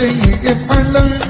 深夜也怕冷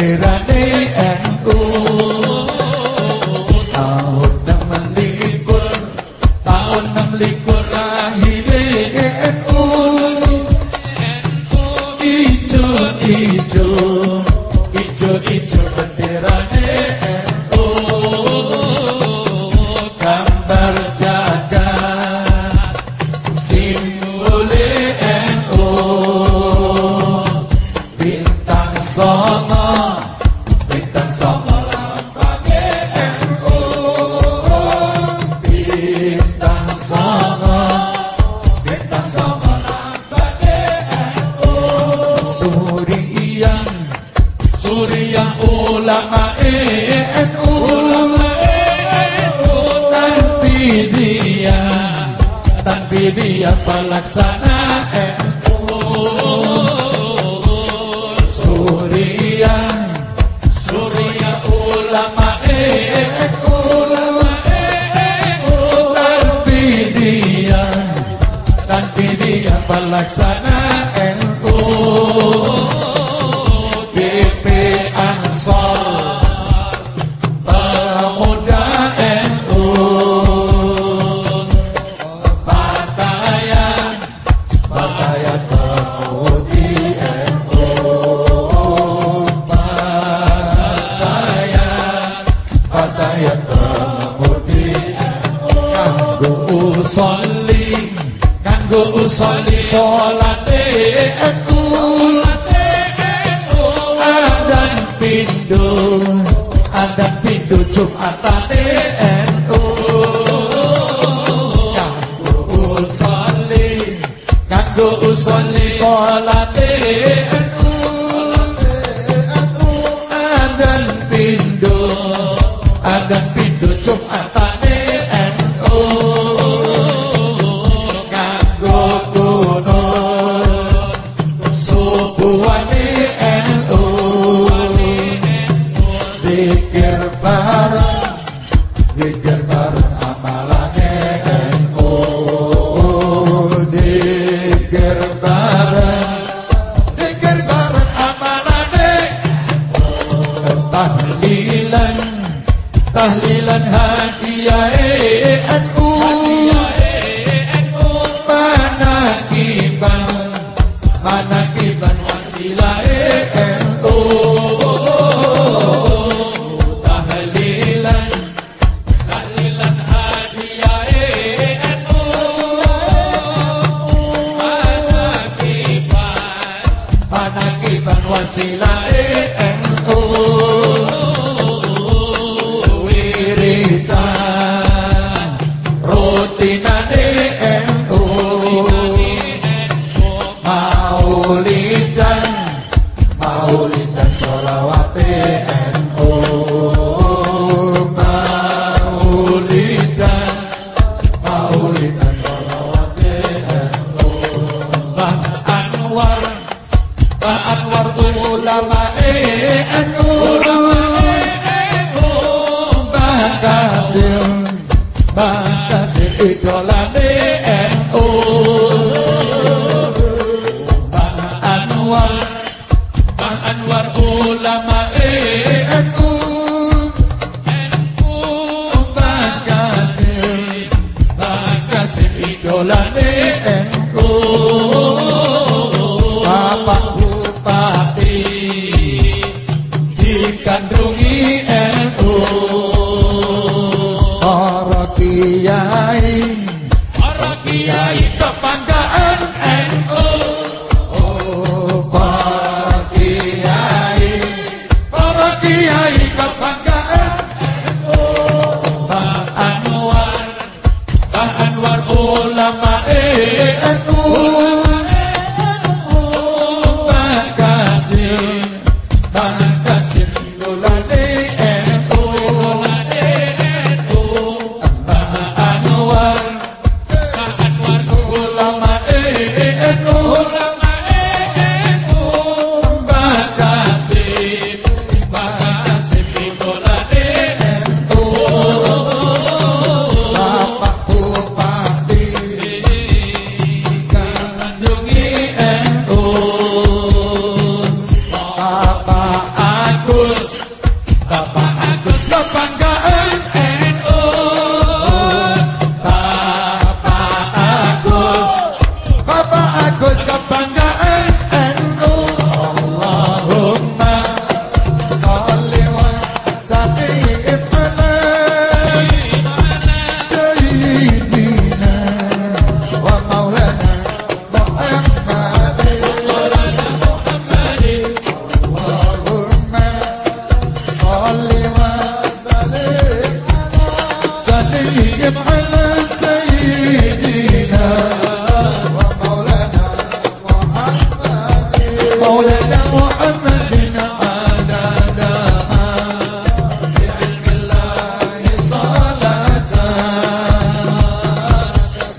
that day Siapa laksa kanggo usani salate aku. Late aku. Adan pindo adan pindo jumatane aku. Kanggo usani. Kanggo usani salate aku. Aku adan pindo adan pindo jumatane estás sacó la.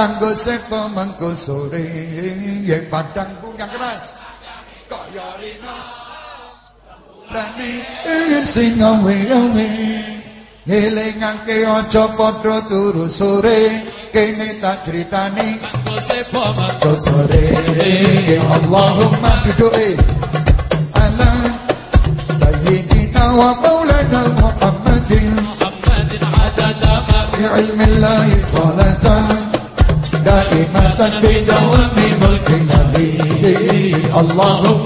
kanggo sepo mengko sore yen padang kang keras. Kaya rina dani eh, sing awe awe elingake aja padha turu sore. Kene tak critani kanggo sepo mengko sore ye Allahumma tudoe ala sayyidina wa maulana muhammadin. Muhammadin adada ma ta ilmi Allah salatan. حسن بدوام ملك النبي الله